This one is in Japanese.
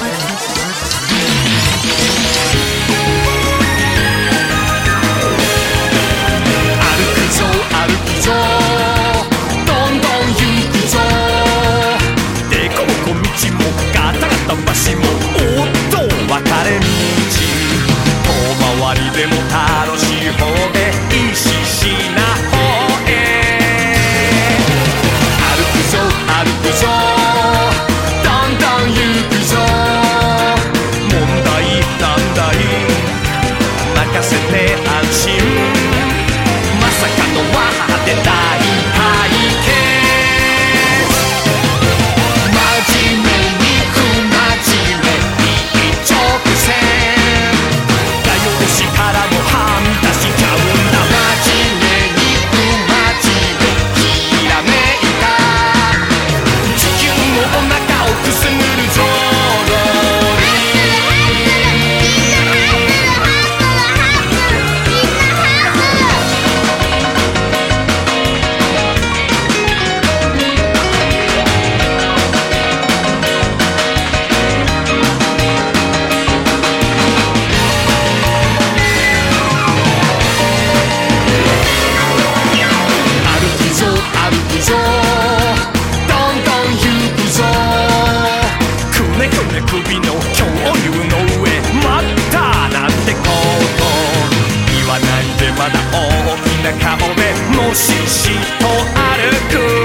おっと分かれ道。遠回りでもた首の恐竜の上待ったなんてこと。言わないでまだ大きな顔でもししと歩く。